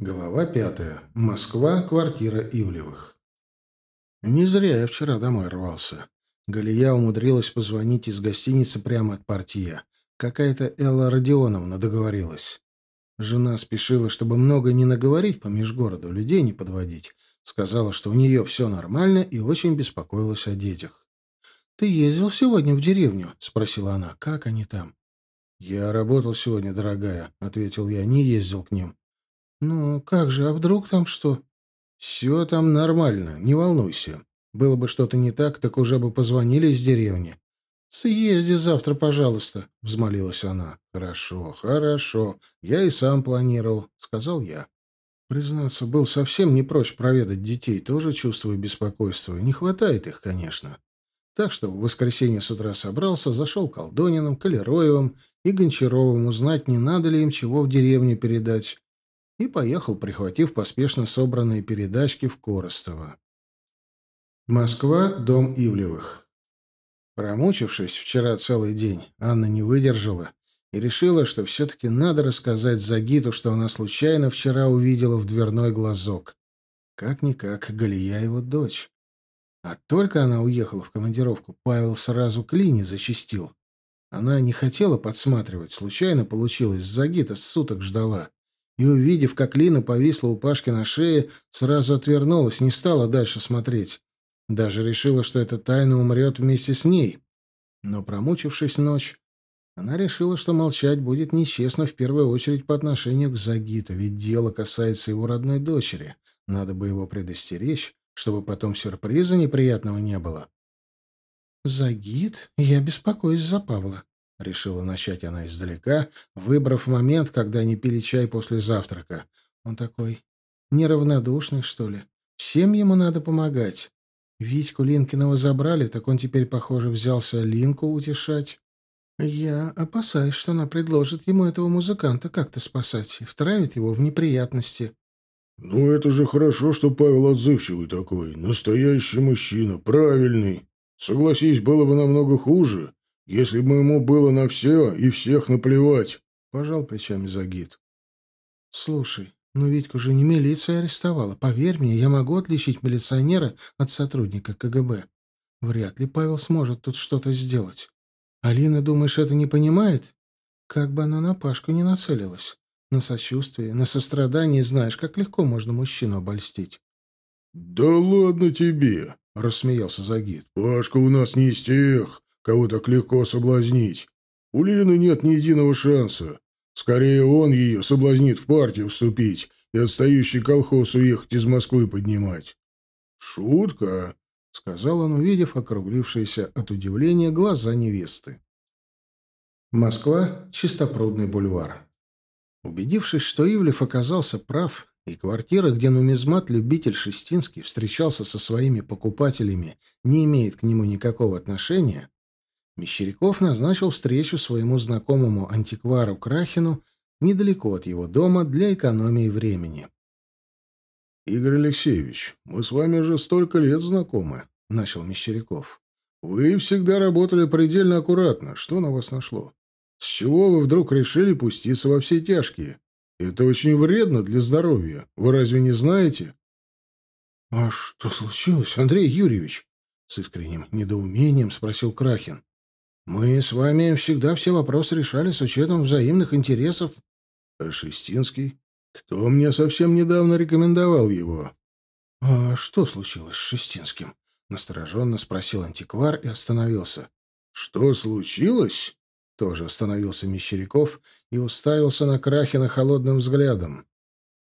Глава пятая. Москва. Квартира Ивлевых. Не зря я вчера домой рвался. Галия умудрилась позвонить из гостиницы прямо от партия. Какая-то Элла Родионовна договорилась. Жена спешила, чтобы много не наговорить по межгороду, людей не подводить. Сказала, что у нее все нормально и очень беспокоилась о детях. «Ты ездил сегодня в деревню?» — спросила она. «Как они там?» «Я работал сегодня, дорогая», — ответил я. «Не ездил к ним». «Ну, как же, а вдруг там что?» «Все там нормально, не волнуйся. Было бы что-то не так, так уже бы позвонили из деревни». «Съезди завтра, пожалуйста», — взмолилась она. «Хорошо, хорошо. Я и сам планировал», — сказал я. Признаться, был совсем не прочь проведать детей, тоже чувствую беспокойство. Не хватает их, конечно. Так что в воскресенье с утра собрался, зашел к Колдониным, Калероевым и Гончаровым узнать, не надо ли им чего в деревню передать и поехал, прихватив поспешно собранные передачки в Коростово. Москва, дом Ивлевых. Промучившись вчера целый день, Анна не выдержала и решила, что все-таки надо рассказать Загиту, что она случайно вчера увидела в дверной глазок. Как-никак, Галия его дочь. А только она уехала в командировку, Павел сразу к Лине зачистил. Она не хотела подсматривать, случайно получилось, Загита суток ждала и, увидев, как Лина повисла у Пашки на шее, сразу отвернулась, не стала дальше смотреть. Даже решила, что эта тайна умрет вместе с ней. Но, промучившись ночь, она решила, что молчать будет нечестно в первую очередь по отношению к Загиту, ведь дело касается его родной дочери. Надо бы его предостеречь, чтобы потом сюрприза неприятного не было. «Загид, я беспокоюсь за Павла», — решила начать она издалека, выбрав момент, когда они пили чай после завтрака. Он такой неравнодушный, что ли. Всем ему надо помогать. Витьку Линкиного забрали, так он теперь, похоже, взялся Линку утешать. Я опасаюсь, что она предложит ему этого музыканта как-то спасать и втравит его в неприятности. «Ну, это же хорошо, что Павел отзывчивый такой. Настоящий мужчина, правильный. Согласись, было бы намного хуже, если бы ему было на все и всех наплевать, — пожал плечами Загид. — Слушай, ну Витьку же не милиция арестовала. Поверь мне, я могу отличить милиционера от сотрудника КГБ. Вряд ли Павел сможет тут что-то сделать. Алина, думаешь, это не понимает? Как бы она на Пашку не нацелилась. На сочувствие, на сострадание знаешь, как легко можно мужчину обольстить. — Да ладно тебе, — рассмеялся Загид. — Пашка у нас не из тех кого так легко соблазнить. У Лины нет ни единого шанса. Скорее он ее соблазнит в партию вступить и отстающий колхоз уехать из Москвы поднимать. «Шутка», — сказал он, увидев округлившиеся от удивления глаза невесты. Москва, Чистопрудный бульвар. Убедившись, что Ивлев оказался прав, и квартира, где нумизмат-любитель Шестинский встречался со своими покупателями, не имеет к нему никакого отношения, Мещеряков назначил встречу своему знакомому антиквару Крахину недалеко от его дома для экономии времени. «Игорь Алексеевич, мы с вами уже столько лет знакомы», — начал Мещеряков. «Вы всегда работали предельно аккуратно. Что на вас нашло? С чего вы вдруг решили пуститься во все тяжкие? Это очень вредно для здоровья. Вы разве не знаете?» «А что случилось, Андрей Юрьевич?» — с искренним недоумением спросил Крахин. Мы с вами всегда все вопросы решали с учетом взаимных интересов. А Шестинский? Кто мне совсем недавно рекомендовал его? — А что случилось с Шестинским? — настороженно спросил антиквар и остановился. — Что случилось? Тоже остановился Мещеряков и уставился на Крахина холодным взглядом.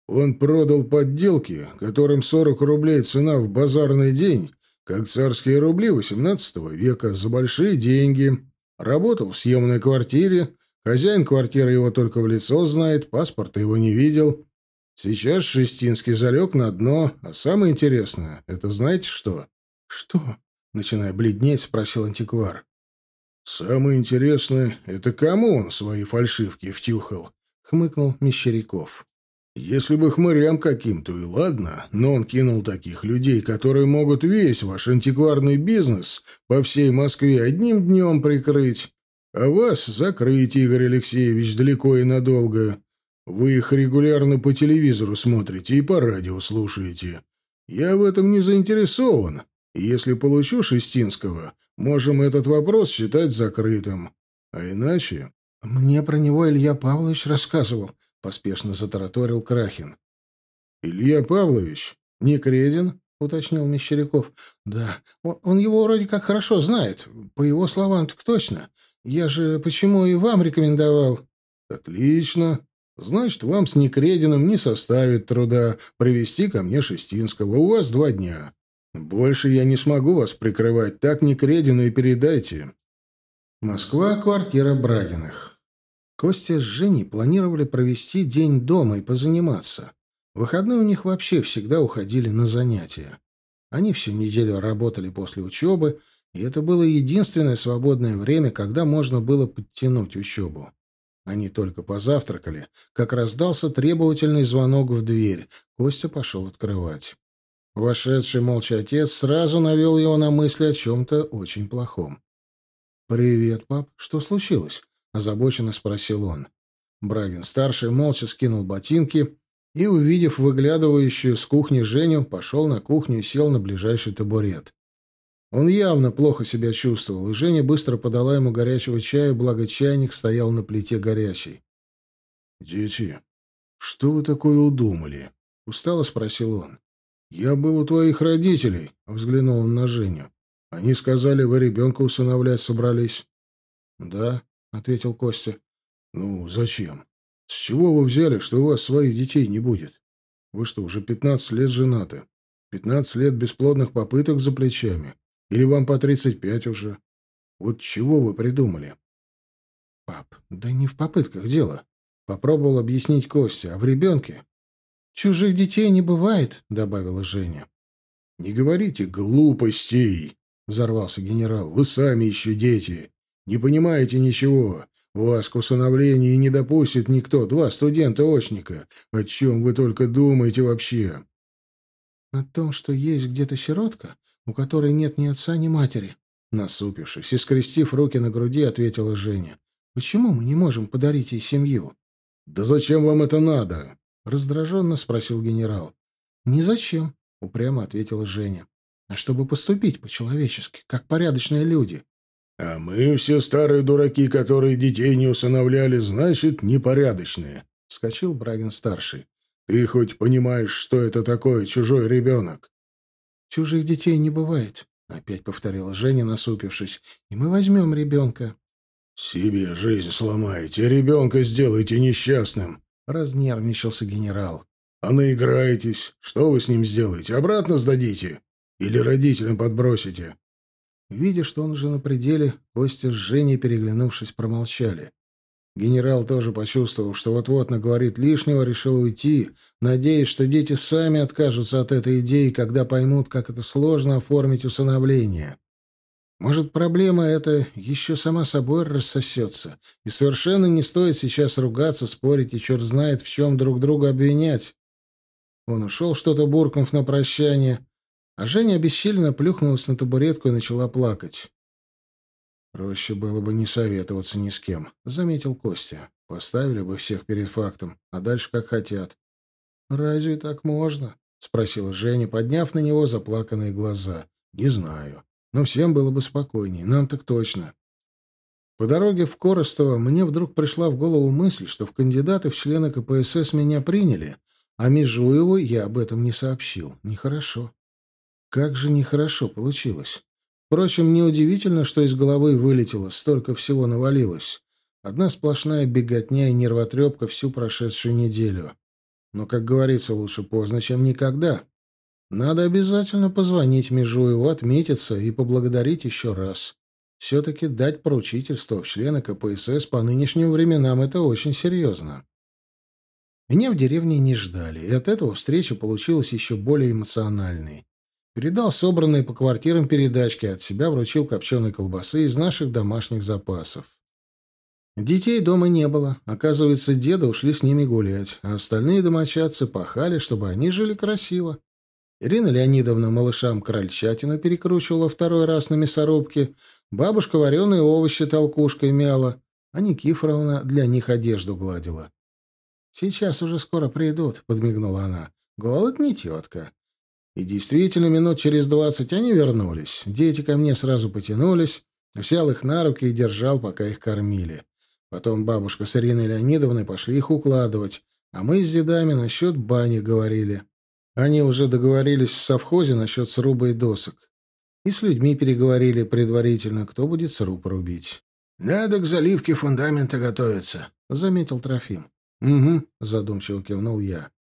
Он продал подделки, которым сорок рублей цена в базарный день, как царские рубли XVIII века, за большие деньги. Работал в съемной квартире. Хозяин квартиры его только в лицо знает, паспорта его не видел. Сейчас Шестинский залег на дно, а самое интересное — это знаете что? — Что? — начиная бледнеть, спросил антиквар. — Самое интересное — это кому он свои фальшивки втюхал? — хмыкнул Мещеряков. Если бы хмырям каким-то и ладно, но он кинул таких людей, которые могут весь ваш антикварный бизнес по всей Москве одним днем прикрыть, а вас закрыть, Игорь Алексеевич, далеко и надолго. Вы их регулярно по телевизору смотрите и по радио слушаете. Я в этом не заинтересован. Если получу Шестинского, можем этот вопрос считать закрытым. А иначе...» «Мне про него Илья Павлович рассказывал», — поспешно затараторил Крахин. «Илья Павлович? Не Кредин?» — уточнил Мещеряков. «Да, он, он его вроде как хорошо знает. По его словам, так точно. Я же почему и вам рекомендовал?» «Отлично. Значит, вам с Некрединым не составит труда привести ко мне Шестинского. У вас два дня. Больше я не смогу вас прикрывать. Так Некредину и передайте». Москва, квартира Брагиных. Костя с Женей планировали провести день дома и позаниматься. Выходные у них вообще всегда уходили на занятия. Они всю неделю работали после учебы, и это было единственное свободное время, когда можно было подтянуть учебу. Они только позавтракали, как раздался требовательный звонок в дверь. Костя пошел открывать. Вошедший молча отец сразу навел его на мысли о чем-то очень плохом. «Привет, пап. Что случилось?» — озабоченно спросил он. Брагин-старший молча скинул ботинки и, увидев выглядывающую с кухни Женю, пошел на кухню и сел на ближайший табурет. Он явно плохо себя чувствовал, и Женя быстро подала ему горячего чая, благо чайник стоял на плите горячий. «Дети, что вы такое удумали?» — устало спросил он. «Я был у твоих родителей», — взглянул он на Женю. «Они сказали, вы ребенка усыновлять собрались». «Да», — ответил Костя. «Ну, зачем? С чего вы взяли, что у вас своих детей не будет? Вы что, уже пятнадцать лет женаты? Пятнадцать лет бесплодных попыток за плечами? Или вам по тридцать пять уже? Вот чего вы придумали?» «Пап, да не в попытках дело», — попробовал объяснить Костя, — «а в ребенке». «Чужих детей не бывает», — добавила Женя. «Не говорите глупостей», — взорвался генерал. «Вы сами еще дети. Не понимаете ничего. Вас к усыновлению не допустит никто, два студента-очника. О чем вы только думаете вообще? О том, что есть где-то сиротка, у которой нет ни отца, ни матери. Насупившись и скрестив руки на груди, ответила Женя. Почему мы не можем подарить ей семью? Да зачем вам это надо? Раздраженно спросил генерал. Ни зачем, упрямо ответила Женя. А чтобы поступить по-человечески, как порядочные люди. «А мы все старые дураки, которые детей не усыновляли, значит, непорядочные», — вскочил Брагин-старший. «Ты хоть понимаешь, что это такое чужой ребенок?» «Чужих детей не бывает», — опять повторила Женя, насупившись. «И мы возьмем ребенка». «Себе жизнь сломаете, ребенка сделайте несчастным», — разнервничался генерал. «А наиграетесь. Что вы с ним сделаете? Обратно сдадите? Или родителям подбросите?» Видя, что он уже на пределе, Костя с Женей, переглянувшись, промолчали. Генерал, тоже почувствовав, что вот-вот наговорит лишнего, решил уйти, надеясь, что дети сами откажутся от этой идеи, когда поймут, как это сложно оформить усыновление. Может, проблема эта еще сама собой рассосется, и совершенно не стоит сейчас ругаться, спорить и черт знает, в чем друг друга обвинять. Он ушел, что-то буркнув на прощание, а Женя обессиленно плюхнулась на табуретку и начала плакать. «Проще было бы не советоваться ни с кем», — заметил Костя. «Поставили бы всех перед фактом, а дальше как хотят». «Разве так можно?» — спросила Женя, подняв на него заплаканные глаза. «Не знаю. Но всем было бы спокойнее. Нам так точно». По дороге в Коростово мне вдруг пришла в голову мысль, что в кандидаты в члены КПСС меня приняли, а Межуеву я об этом не сообщил. Нехорошо. Как же нехорошо получилось. Впрочем, неудивительно, что из головы вылетело, столько всего навалилось. Одна сплошная беготня и нервотрепка всю прошедшую неделю. Но, как говорится, лучше поздно, чем никогда. Надо обязательно позвонить Межуеву, отметиться и поблагодарить еще раз. Все-таки дать поручительство в члены КПСС по нынешним временам — это очень серьезно. Меня в деревне не ждали, и от этого встреча получилась еще более эмоциональной. Передал собранные по квартирам передачки, от себя вручил копченой колбасы из наших домашних запасов. Детей дома не было. Оказывается, деда ушли с ними гулять, а остальные домочадцы пахали, чтобы они жили красиво. Ирина Леонидовна малышам крольчатину перекручивала второй раз на мясорубке, бабушка вареные овощи толкушкой мяла, а Никифоровна для них одежду гладила. «Сейчас уже скоро придут», — подмигнула она. «Голод не тетка». И действительно, минут через двадцать они вернулись. Дети ко мне сразу потянулись. Взял их на руки и держал, пока их кормили. Потом бабушка с Ириной Леонидовной пошли их укладывать, а мы с дедами насчет бани говорили. Они уже договорились в совхозе насчет сруба и досок. И с людьми переговорили предварительно, кто будет сруб рубить. «Надо к заливке фундамента готовиться», — заметил Трофим. «Угу», — задумчиво кивнул я.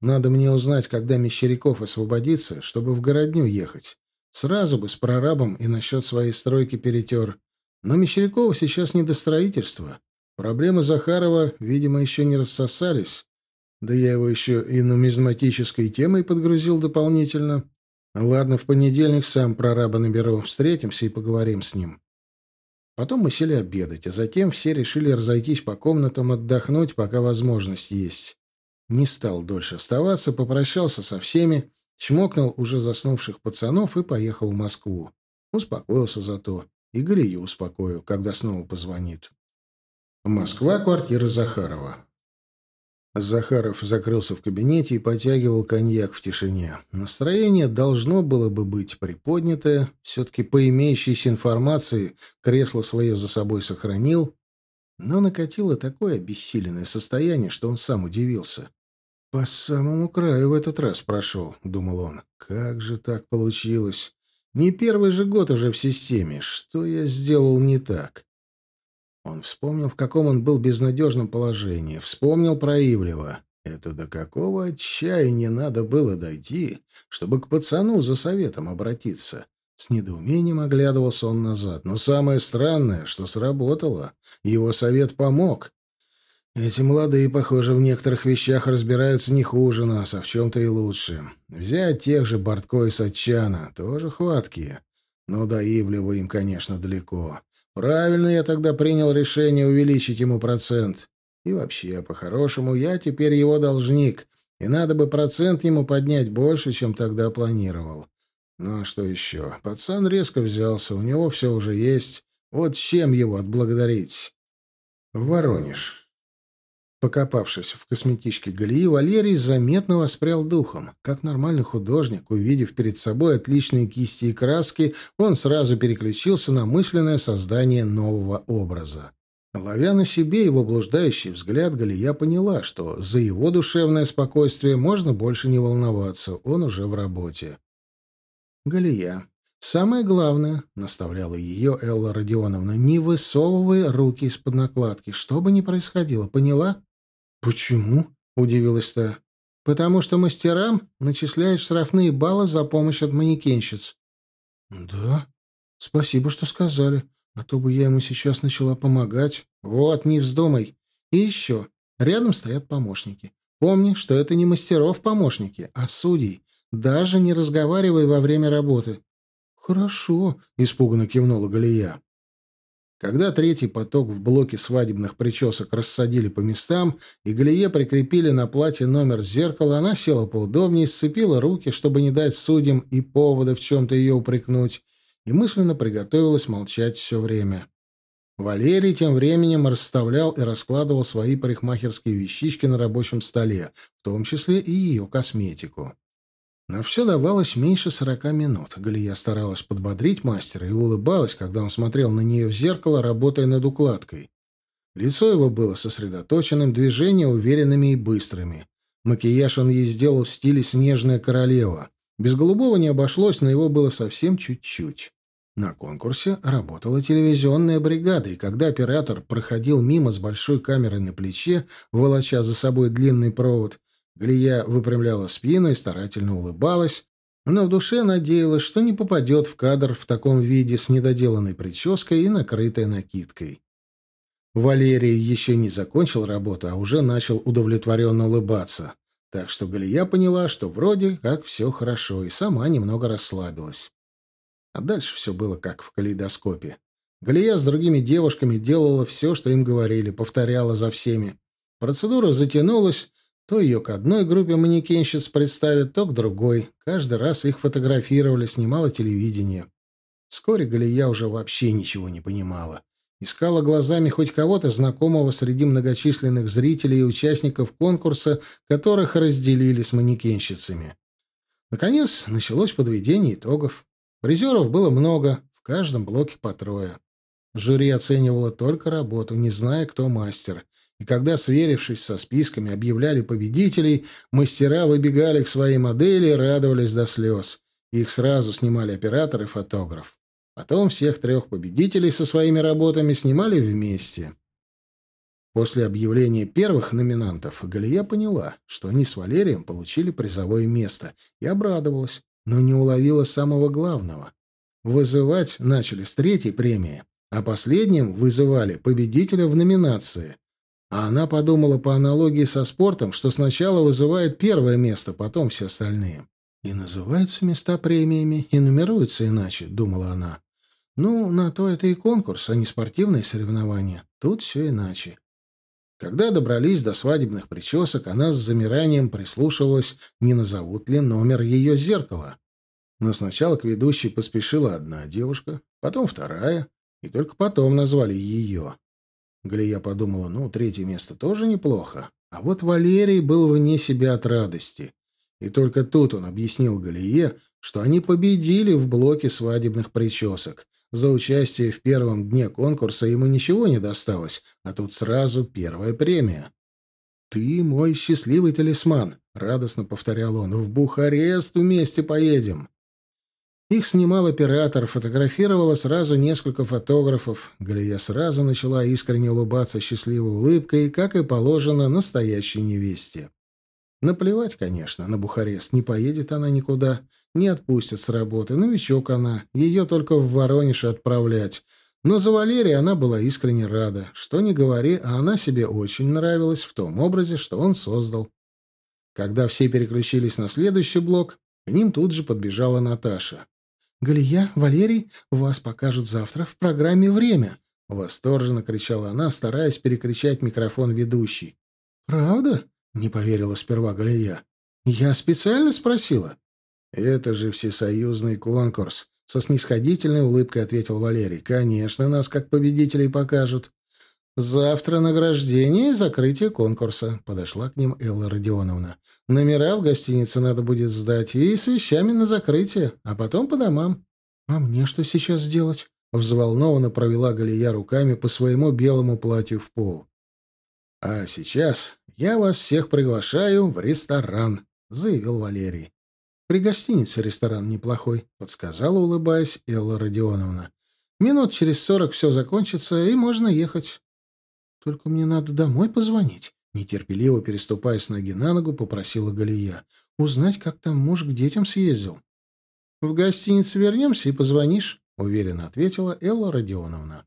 «Надо мне узнать, когда Мещеряков освободится, чтобы в городню ехать. Сразу бы с прорабом и насчет своей стройки перетер. Но Мещерякова сейчас не до строительства. Проблемы Захарова, видимо, еще не рассосались. Да я его еще и нумизматической темой подгрузил дополнительно. Ладно, в понедельник сам прораба наберу. Встретимся и поговорим с ним. Потом мы сели обедать, а затем все решили разойтись по комнатам отдохнуть, пока возможность есть. Не стал дольше оставаться, попрощался со всеми, чмокнул уже заснувших пацанов и поехал в Москву. Успокоился зато. И Галию успокою, когда снова позвонит. Москва, квартира Захарова. Захаров закрылся в кабинете и потягивал коньяк в тишине. Настроение должно было бы быть приподнятое. Все-таки по имеющейся информации кресло свое за собой сохранил. Но накатило такое обессиленное состояние, что он сам удивился. «По самому краю в этот раз прошел», — думал он. «Как же так получилось? Не первый же год уже в системе. Что я сделал не так? Он вспомнил, в каком он был безнадежном положении. Вспомнил про Ивлева. Это до какого отчаяния надо было дойти, чтобы к пацану за советом обратиться? С недоумением оглядывался он назад. Но самое странное, что сработало. Его совет помог. Эти молодые, похоже, в некоторых вещах разбираются не хуже нас, а в чем-то и лучше. Взять тех же Бортко и Сатчана, тоже хваткие. Но до Ивлева им, конечно, далеко. Правильно я тогда принял решение увеличить ему процент. И вообще, по-хорошему, я теперь его должник, и надо бы процент ему поднять больше, чем тогда планировал. Ну а что еще? Пацан резко взялся, у него все уже есть. Вот чем его отблагодарить? Воронеж. Покопавшись в косметичке Галии, Валерий заметно воспрял духом. Как нормальный художник, увидев перед собой отличные кисти и краски, он сразу переключился на мысленное создание нового образа. Ловя на себе его блуждающий взгляд, Галия поняла, что за его душевное спокойствие можно больше не волноваться, он уже в работе. «Галия, самое главное», — наставляла ее Элла Родионовна, — «не высовывай руки из-под накладки, что бы ни происходило, поняла?» «Почему?» — удивилась та. «Потому что мастерам начисляют штрафные баллы за помощь от манекенщиц». «Да? Спасибо, что сказали. А то бы я ему сейчас начала помогать. Вот, не вздумай. И еще. Рядом стоят помощники. Помни, что это не мастеров помощники, а судей. Даже не разговаривай во время работы». «Хорошо», — испуганно кивнула Галия. Когда третий поток в блоке свадебных причесок рассадили по местам и Галие прикрепили на платье номер зеркала, она села поудобнее, сцепила руки, чтобы не дать судьям и повода в чем-то ее упрекнуть, и мысленно приготовилась молчать все время. Валерий тем временем расставлял и раскладывал свои парикмахерские вещички на рабочем столе, в том числе и ее косметику. На все давалось меньше сорока минут. Галия старалась подбодрить мастера и улыбалась, когда он смотрел на нее в зеркало, работая над укладкой. Лицо его было сосредоточенным, движения уверенными и быстрыми. Макияж он ей сделал в стиле «Снежная королева». Без голубого не обошлось, но его было совсем чуть-чуть. На конкурсе работала телевизионная бригада, и когда оператор проходил мимо с большой камерой на плече, волоча за собой длинный провод, Галия выпрямляла спину и старательно улыбалась, но в душе надеялась, что не попадет в кадр в таком виде с недоделанной прической и накрытой накидкой. Валерий еще не закончил работу, а уже начал удовлетворенно улыбаться. Так что Галия поняла, что вроде как все хорошо, и сама немного расслабилась. А дальше все было как в калейдоскопе. Галия с другими девушками делала все, что им говорили, повторяла за всеми. Процедура затянулась, то ее к одной группе манекенщиц представят, то к другой. Каждый раз их фотографировали, снимало телевидение. Вскоре Галия уже вообще ничего не понимала. искала глазами хоть кого-то знакомого среди многочисленных зрителей и участников конкурса, которых разделили с манекенщицами. Наконец, началось подведение итогов. Призеров было много, в каждом блоке по трое. Жюри оценивало только работу, не зная, кто мастер. И когда, сверившись со списками, объявляли победителей, мастера выбегали к своей модели и радовались до слез. Их сразу снимали оператор и фотограф. Потом всех трех победителей со своими работами снимали вместе. После объявления первых номинантов Галия поняла, что они с Валерием получили призовое место, и обрадовалась, но не уловила самого главного. Вызывать начали с третьей премии, а последним вызывали победителя в номинации. А она подумала по аналогии со спортом, что сначала вызывают первое место, потом все остальные. И называются места премиями, и нумеруются иначе, думала она. Ну, на то это и конкурс, а не спортивные соревнования. Тут все иначе. Когда добрались до свадебных причесок, она с замиранием прислушивалась, не назовут ли номер ее зеркала. Но сначала к ведущей поспешила одна девушка, потом вторая, и только потом назвали ее. Галия подумала, ну, третье место тоже неплохо. А вот Валерий был вне себя от радости. И только тут он объяснил Галие, что они победили в блоке свадебных причесок. За участие в первом дне конкурса ему ничего не досталось, а тут сразу первая премия. «Ты мой счастливый талисман», — радостно повторял он. «В Бухарест вместе поедем». Их снимал оператор, фотографировало сразу несколько фотографов. Галия сразу начала искренне улыбаться счастливой улыбкой, как и положено настоящей невесте. Наплевать, конечно, на Бухарест. Не поедет она никуда, не отпустят с работы. Новичок она, ее только в Воронеж отправлять. Но за Валерия она была искренне рада. Что ни говори, а она себе очень нравилась в том образе, что он создал. Когда все переключились на следующий блок, к ним тут же подбежала Наташа. «Галия, Валерий, вас покажут завтра в программе «Время», — восторженно кричала она, стараясь перекричать микрофон ведущей. «Правда?» — не поверила сперва Галия. «Я специально спросила». «Это же всесоюзный конкурс», — со снисходительной улыбкой ответил Валерий. «Конечно, нас как победителей покажут». «Завтра награждение и закрытие конкурса», — подошла к ним Элла Родионовна. «Номера в гостинице надо будет сдать и с вещами на закрытие, а потом по домам». «А мне что сейчас сделать?» — взволнованно провела Галия руками по своему белому платью в пол. «А сейчас я вас всех приглашаю в ресторан», — заявил Валерий. «При гостинице ресторан неплохой», — подсказала, улыбаясь, Элла Родионовна. «Минут через сорок все закончится, и можно ехать». «Только мне надо домой позвонить», — нетерпеливо переступая с ноги на ногу, попросила Галия. «Узнать, как там муж к детям съездил». «В гостиницу вернемся и позвонишь», — уверенно ответила Элла Родионовна.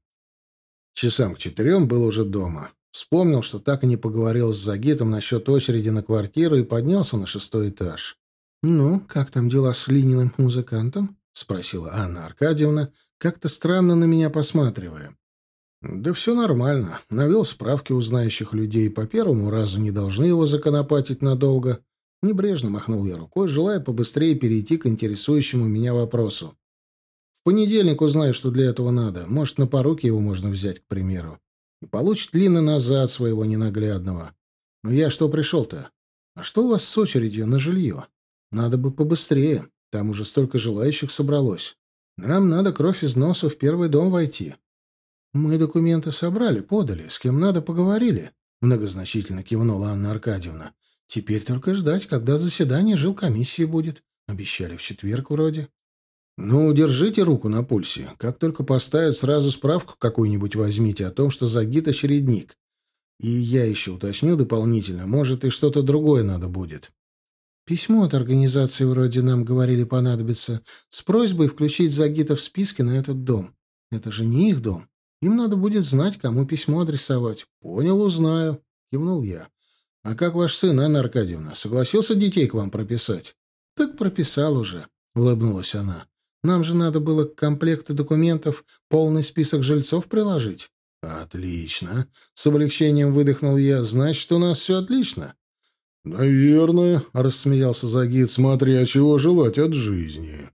Часам к четырем был уже дома. Вспомнил, что так и не поговорил с Загитом насчет очереди на квартиру и поднялся на шестой этаж. «Ну, как там дела с Лининым музыкантом?» — спросила Анна Аркадьевна, как-то странно на меня посматривая. «Да все нормально. Навел справки у знающих людей. По первому разу не должны его законопатить надолго». Небрежно махнул я рукой, желая побыстрее перейти к интересующему меня вопросу. «В понедельник узнаю, что для этого надо. Может, на поруки его можно взять, к примеру и получит Лина назад своего ненаглядного. Но я что пришел-то? А что у вас с очередью на жилье? Надо бы побыстрее. Там уже столько желающих собралось. Нам надо кровь из носа в первый дом войти. Мы документы собрали, подали, с кем надо поговорили. Многозначительно кивнула Анна Аркадьевна. Теперь только ждать, когда заседание жилкомиссии будет. Обещали в четверг вроде. «Ну, держите руку на пульсе. Как только поставят, сразу справку какую-нибудь возьмите о том, что Загид очередник. И я еще уточню дополнительно, может, и что-то другое надо будет». «Письмо от организации вроде нам говорили понадобится, с просьбой включить Загита в списки на этот дом. Это же не их дом. Им надо будет знать, кому письмо адресовать». «Понял, узнаю», — кивнул я. «А как ваш сын, Анна Аркадьевна, согласился детей к вам прописать?» «Так прописал уже», — улыбнулась она. Нам же надо было к комплекту документов полный список жильцов приложить. Отлично. С облегчением выдохнул я. Значит, у нас все отлично. Наверное, рассмеялся Загид, смотря чего желать от жизни.